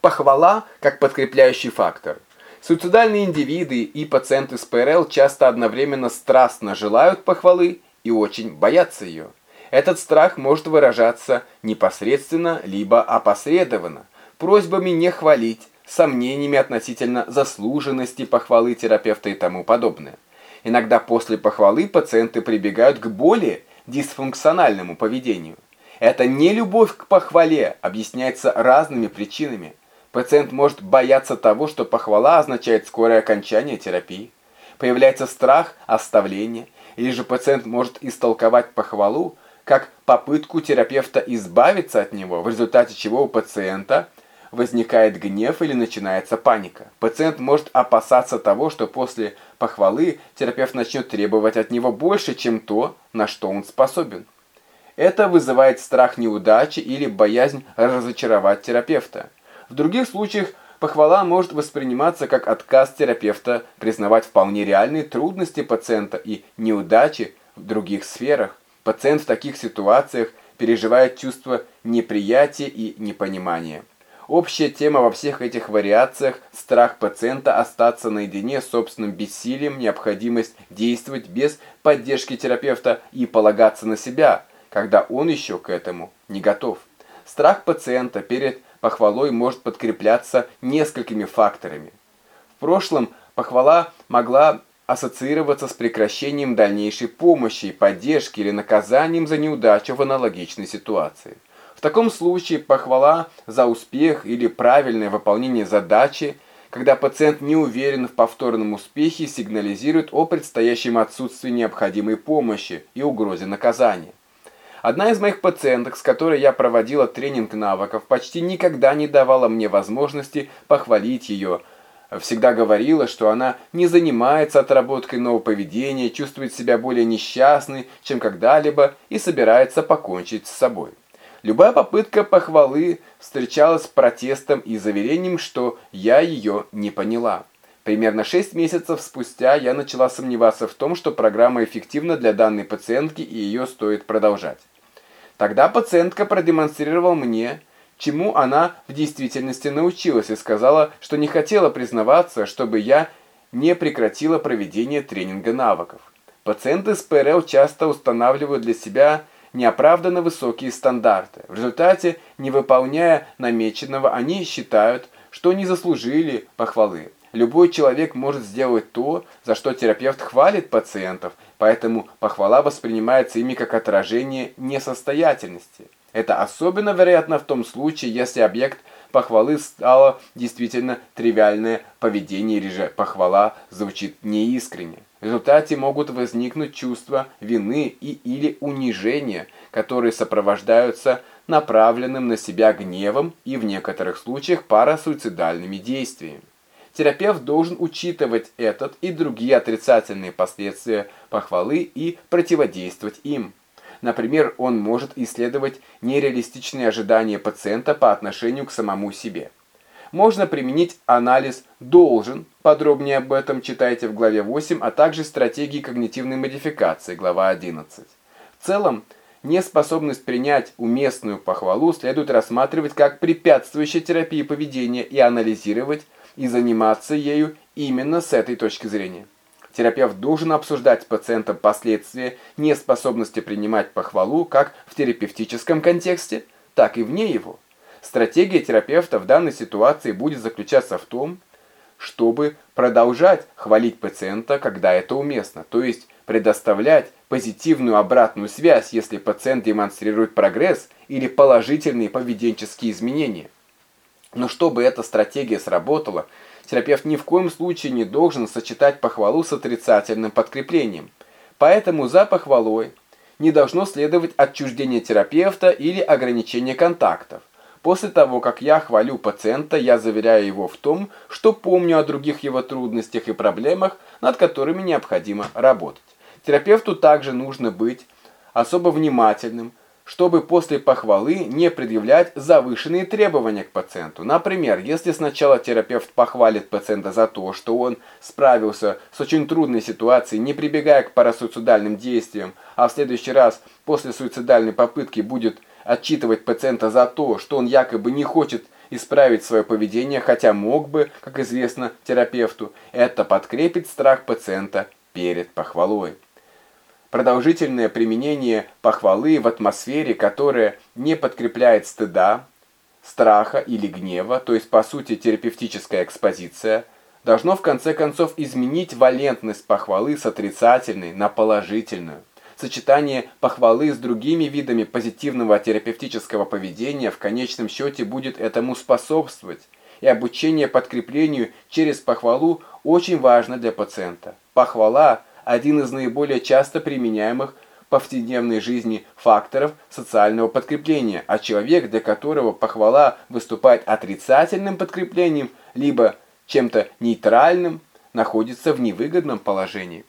Похвала как подкрепляющий фактор. Суицидальные индивиды и пациенты с ПРЛ часто одновременно страстно желают похвалы и очень боятся ее. Этот страх может выражаться непосредственно, либо опосредованно, просьбами не хвалить, сомнениями относительно заслуженности похвалы терапевта и тому подобное. Иногда после похвалы пациенты прибегают к более дисфункциональному поведению. Это не любовь к похвале объясняется разными причинами. Пациент может бояться того, что похвала означает скорое окончание терапии. Появляется страх оставления, или же пациент может истолковать похвалу как попытку терапевта избавиться от него, в результате чего у пациента возникает гнев или начинается паника. Пациент может опасаться того, что после похвалы терапевт начнет требовать от него больше, чем то, на что он способен. Это вызывает страх неудачи или боязнь разочаровать терапевта. В других случаях похвала может восприниматься как отказ терапевта признавать вполне реальные трудности пациента и неудачи в других сферах. Пациент в таких ситуациях переживает чувство неприятия и непонимания. Общая тема во всех этих вариациях – страх пациента остаться наедине с собственным бессилием, необходимость действовать без поддержки терапевта и полагаться на себя, когда он еще к этому не готов. Страх пациента перед похвалой может подкрепляться несколькими факторами. В прошлом похвала могла ассоциироваться с прекращением дальнейшей помощи и поддержки или наказанием за неудачу в аналогичной ситуации. В таком случае похвала за успех или правильное выполнение задачи, когда пациент не уверен в повторном успехе, сигнализирует о предстоящем отсутствии необходимой помощи и угрозе наказания. Одна из моих пациенток, с которой я проводила тренинг навыков, почти никогда не давала мне возможности похвалить ее, всегда говорила, что она не занимается отработкой нового поведения, чувствует себя более несчастной, чем когда-либо и собирается покончить с собой. Любая попытка похвалы встречалась протестом и заверением, что я ее не поняла. Примерно 6 месяцев спустя я начала сомневаться в том, что программа эффективна для данной пациентки и ее стоит продолжать. Тогда пациентка продемонстрировала мне, чему она в действительности научилась и сказала, что не хотела признаваться, чтобы я не прекратила проведение тренинга навыков. Пациенты с ПРЛ часто устанавливают для себя неоправданно высокие стандарты. В результате, не выполняя намеченного, они считают, что не заслужили похвалы. Любой человек может сделать то, за что терапевт хвалит пациентов, поэтому похвала воспринимается ими как отражение несостоятельности. Это особенно вероятно в том случае, если объект похвалы стало действительно тривиальное поведение или же похвала звучит неискренне. В результате могут возникнуть чувства вины и или унижения, которые сопровождаются направленным на себя гневом и в некоторых случаях парасуицидальными действиями. Терапевт должен учитывать этот и другие отрицательные последствия похвалы и противодействовать им. Например, он может исследовать нереалистичные ожидания пациента по отношению к самому себе. Можно применить анализ «должен», подробнее об этом читайте в главе 8, а также стратегии когнитивной модификации, глава 11. В целом, неспособность принять уместную похвалу следует рассматривать как препятствующее терапии поведения и анализировать и заниматься ею именно с этой точки зрения. Терапевт должен обсуждать с пациентом последствия неспособности принимать похвалу как в терапевтическом контексте, так и вне его. Стратегия терапевта в данной ситуации будет заключаться в том, чтобы продолжать хвалить пациента, когда это уместно, то есть предоставлять позитивную обратную связь, если пациент демонстрирует прогресс или положительные поведенческие изменения. Но чтобы эта стратегия сработала, терапевт ни в коем случае не должен сочетать похвалу с отрицательным подкреплением. Поэтому за похвалой не должно следовать отчуждение терапевта или ограничение контактов. После того, как я хвалю пациента, я заверяю его в том, что помню о других его трудностях и проблемах, над которыми необходимо работать. Терапевту также нужно быть особо внимательным чтобы после похвалы не предъявлять завышенные требования к пациенту. Например, если сначала терапевт похвалит пациента за то, что он справился с очень трудной ситуацией, не прибегая к парасуицидальным действиям, а в следующий раз после суицидальной попытки будет отчитывать пациента за то, что он якобы не хочет исправить свое поведение, хотя мог бы, как известно терапевту, это подкрепит страх пациента перед похвалой. Продолжительное применение похвалы в атмосфере, которая не подкрепляет стыда, страха или гнева, то есть по сути терапевтическая экспозиция, должно в конце концов изменить валентность похвалы с отрицательной на положительную. Сочетание похвалы с другими видами позитивного терапевтического поведения в конечном счете будет этому способствовать, и обучение подкреплению через похвалу очень важно для пациента. Похвала – один из наиболее часто применяемых в повседневной жизни факторов социального подкрепления, а человек, для которого похвала выступает отрицательным подкреплением, либо чем-то нейтральным, находится в невыгодном положении.